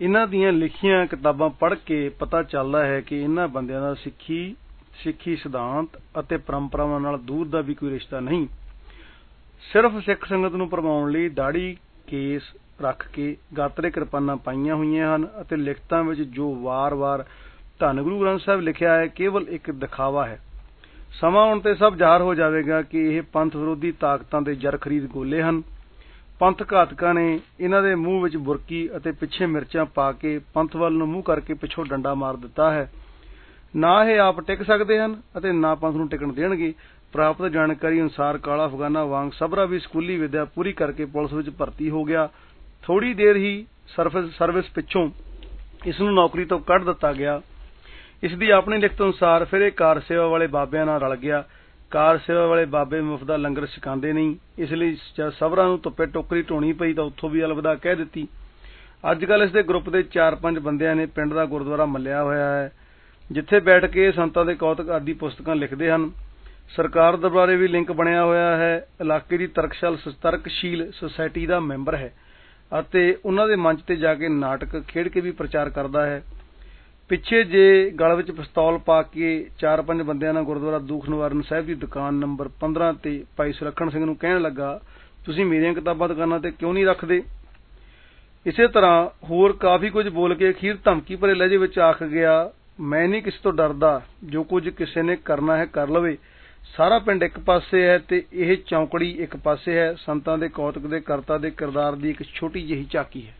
ਇਹਨਾਂ ਦੀਆਂ ਲਿਖੀਆਂ ਕਿਤਾਬਾਂ ਪੜ੍ਹ ਕੇ ਪਤਾ ਚੱਲਦਾ ਹੈ ਕਿ ਇਹਨਾਂ ਬੰਦਿਆਂ ਦਾ ਸਿੱਖੀ ਸਿੱਖੀ ਸਿਧਾਂਤ ਅਤੇ ਪਰੰਪਰਾਵਾਂ ਨਾਲ ਦੂਰ ਦਾ ਵੀ ਕੋਈ ਰਿਸ਼ਤਾ ਨਹੀਂ। ਸਿਰਫ ਸਿੱਖ ਸੰਗਤ ਨੂੰ ਪਰਮਾਉਣ ਲਈ ਦਾੜੀ ਕੇਸ ਰੱਖ ਕੇ ਗਾਤਰੇ ਕਿਰਪਾਨਾਂ ਪਾਈਆਂ ਹੋਈਆਂ ਹਨ ਅਤੇ ਲਿਖਤਾਂ ਵਿੱਚ ਜੋ ਵਾਰ-ਵਾਰ ਧੰਨ ਗੁਰੂ ਗ੍ਰੰਥ ਸਾਹਿਬ ਲਿਖਿਆ ਹੈ, ਕੇਵਲ ਇੱਕ ਦਿਖਾਵਾ ਹੈ। ਸਮਾਂ ਆਉਣ ਤੇ ਸਭ ਜ਼ਾਹਰ ਹੋ ਜਾਵੇਗਾ ਕਿ ਇਹ ਪੰਥ ਵਿਰੋਧੀ ਤਾਕਤਾਂ ਦੇ ਜਰ ਖਰੀਦ ਗੋਲੇ ਹਨ। ਪੰਥ ਘਾਤਕਾਂ ਨੇ ਇਹਨਾਂ ਦੇ ਮੂੰਹ ਵਿੱਚ ਬੁਰਕੀ ਅਤੇ ਪਿੱਛੇ ਮਿਰਚਾਂ ਪਾ ਕੇ ਪੰਥ ਵੱਲ ਨੂੰ ਮੂੰਹ ਕਰਕੇ ਪਿੱਛੋਂ ਡੰਡਾ ਮਾਰ ਦਿੱਤਾ ਹੈ। ਨਾ ਇਹ ਆਪ ਟਿਕ ਸਕਦੇ ਹਨ ਅਤੇ ਨਾ ਪੰਥ ਨੂੰ ਟਿਕਣ ਦੇਣਗੇ। ਪ੍ਰਾਪਤ ਜਾਣਕਾਰੀ ਅਨੁਸਾਰ ਕਾਲਾ ਅਫਗਾਨਾ ਵਾਂਗ ਸਬਰਾ ਵੀ ਸਕੂਲੀ ਵਿਦਿਆ ਪੂਰੀ ਕਰਕੇ ਪੁਲਿਸ ਵਿੱਚ ਭਰਤੀ ਹੋ ਗਿਆ। ਥੋੜੀ ਦੇਰ ਹੀ ਸਰਵਿਸ ਪਿੱਛੋਂ ਇਸ ਨੂੰ ਨੌਕਰੀ ਤੋਂ ਕੱਢ ਦਿੱਤਾ ਗਿਆ। ਇਸ ਦੀ ਆਪਣੀ ਲਿਖਤ ਅਨੁਸਾਰ ਫਿਰ ਇਹ ਕਾਰ ਸੇਵਾ ਵਾਲੇ ਬਾਬਿਆਂ ਨਾਲ ਰਲ ਗਿਆ। ਕਾਰ ਸੇਵਾ ਵਾਲੇ ਬਾਬੇ ਮੁਫਤ ਦਾ ਲੰਗਰ ਛਕਾਉਂਦੇ ਨਹੀਂ, ਇਸ ਲਈ ਜਦ ਸਬਰਾਂ ਨੂੰ ਧੁੱਪੇ ਟੋਕਰੀ ਢੋਣੀ ਪਈ ਤਾਂ ਉੱਥੋਂ ਵੀ ਅਲਵਿਦਾ ਕਹਿ ਦਿੱਤੀ। ਅੱਜ ਕੱਲ ਇਸ ਦੇ ਗਰੁੱਪ ਦੇ 4-5 ਬੰਦਿਆਂ ਨੇ ਪਿੰਡ ਦਾ ਗੁਰਦੁਆਰਾ ਮੱਲਿਆ ਹੋਇਆ ਹੈ, ਜਿੱਥੇ ਬੈਠ ਕੇ ਸੰਤਾਂ ਦੇ ਕੌਤਕ ਆਦਿ ਪੁਸਤਕਾਂ ਲਿਖਦੇ ਹਨ। ਸਰਕਾਰ ਦਰਬਾਰੇ ਵੀ ਲਿੰਕ ਬਣਿਆ ਹੋਇਆ ਹੈ। ਇਲਾਕੇ ਦੀ ਤਰਕਸ਼ਾਲ ਸਤਰਕਸ਼ੀਲ ਸੁਸਾਇਟੀ ਦਾ ਮੈਂਬਰ ਹੈ ਅਤੇ ਉਹਨਾਂ ਦੇ ਮੰਚ ਤੇ ਜਾ ਕੇ ਨਾਟਕ, ਖੇਡ ਕੇ ਵੀ ਪ੍ਰਚਾਰ ਕਰਦਾ ਹੈ। ਪਿੱਛੇ ਜੇ ਗਲ ਵਿੱਚ ਪਿਸਤੌਲ ਪਾ ਕੇ ਚਾਰ ਪੰਜ ਬੰਦਿਆਂ ਨਾਲ ਗੁਰਦੁਆਰਾ ਦੂਖ ਨਿਵਾਰਨ ਸਾਹਿਬ ਦੀ ਦੁਕਾਨ ਨੰਬਰ 15 ਤੇ ਭਾਈ ਸੁਲੱਖਣ ਸਿੰਘ ਨੂੰ ਕਹਿਣ ਲੱਗਾ, ਤੁਸੀਂ ਮੇਰੀਆਂ ਕਿਤਾਬਾਂ ਦੁਕਾਨਾਂ ਤੇ ਕਿਉਂ ਨਹੀਂ ਰੱਖਦੇ? ਇਸੇ ਤਰ੍ਹਾਂ ਹੋਰ ਕਾਫੀ ਕੁਝ ਬੋਲ ਕੇ ਅਖੀਰ ਧਮਕੀ ਭਰੇ ਲਹਿਜੇ ਵਿੱਚ ਆਖ ਗਿਆ, ਮੈਂ ਨਹੀਂ ਕਿਸੇ ਤੋਂ ਡਰਦਾ, ਜੋ ਕੁਝ ਕਿਸੇ ਨੇ ਕਰਨਾ ਹੈ ਕਰ ਲਵੇ। ਸਾਰਾ ਪਿੰਡ ਇੱਕ ਪਾਸੇ ਹੈ ਤੇ ਇਹ ਚੌਂਕੜੀ ਇੱਕ ਪਾਸੇ ਹੈ। ਸੰਤਾਂ ਦੇ ਕੌਤਕ ਦੇ ਕਰਤਾ ਦੇ ਕਿਰਦਾਰ ਦੀ ਇੱਕ ਛੋਟੀ ਜਿਹੀ ਝਾਕੀ ਹੈ।